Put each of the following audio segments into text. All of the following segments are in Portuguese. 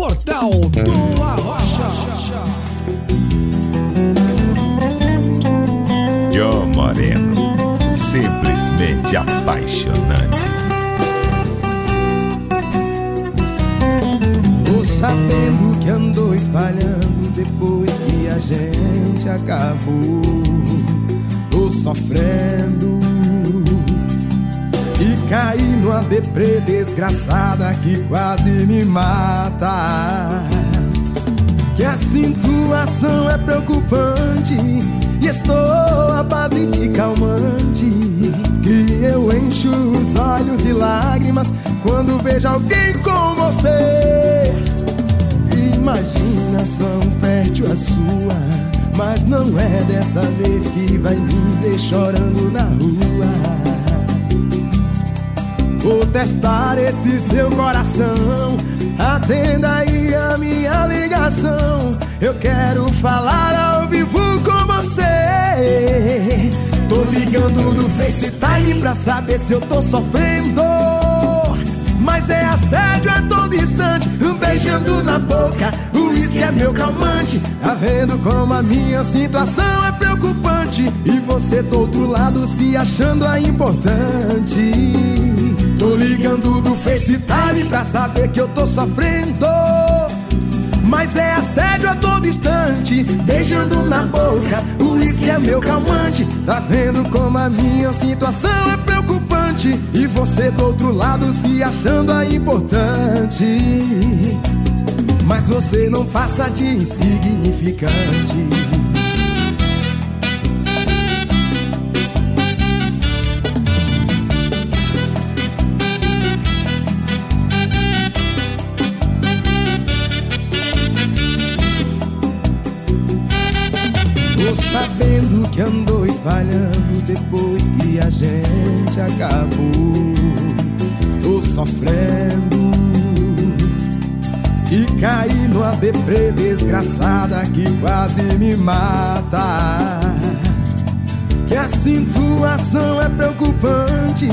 Portal do Arrocha. Joe Moreno, simplesmente apaixonante. Tô sabendo que andou espalhando depois que a gente acabou. Tô sofrendo numa deprê desgraçada que quase me mata. Que a situação é preocupante e estou à base de calmante. Que eu encho os olhos de lágrimas quando vejo alguém com você. Imaginação fértil a sua, mas não é dessa vez que vai me ver chorando na rua. Testar esse seu coração. Atenda aí a minha ligação. Eu quero falar ao vivo com você. Tô ligando do FaceTime pra saber se eu tô sofrendo. Mas é assédio a todo instante, um beijando na boca. O uísque é meu calmante. Tá vendo como a minha situação é preocupante? E você do outro lado se achando a importante. FaceTime pra saber que eu tô sofrendo. Mas é assédio a todo instante, beijando na boca. O uísque é meu calmante. Tá vendo como a minha situação é preocupante? E você do outro lado se achando a importante. Mas você não passa de insignificante. Tô sabendo que andou espalhando depois que a gente acabou. Tô sofrendo e caí numa deprê desgraçada que quase me mata. Que a situação é preocupante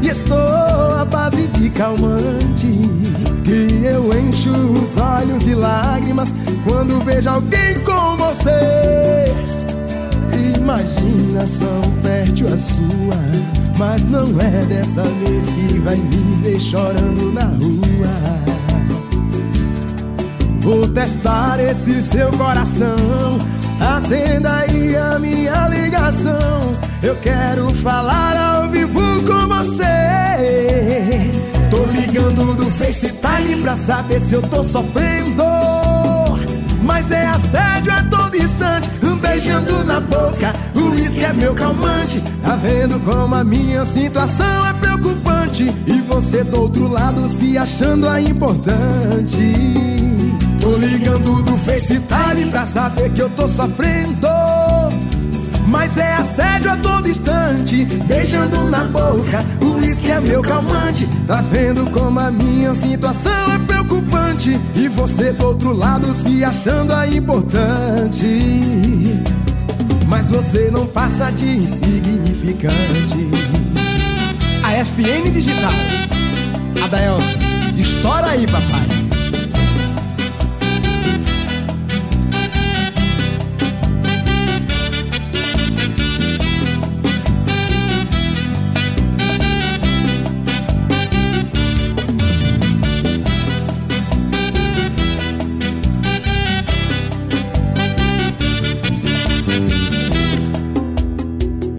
e estou à base de calmante. Eu encho os olhos de lágrimas quando vejo alguém com você. Imaginação fértil a sua, mas não é dessa vez que vai me ver chorando na rua. Vou testar esse seu coração. Atenda aí a minha do FaceTime pra saber se eu tô sofrendo. Mas é assédio a todo instante, um beijando na boca. O uísque é meu calmante. Tá vendo como a minha situação é preocupante? E você do outro lado se achando a importante. Tô ligando do FaceTime pra saber que eu tô sofrendo. Mas é assédio a todo instante, beijando na boca. O uísque é meu calmante. Tá vendo como a minha situação é preocupante? E você do outro lado se achando a importante. Mas você não passa de insignificante. A FN Digital. A da Elsa. Estoura aí, papai.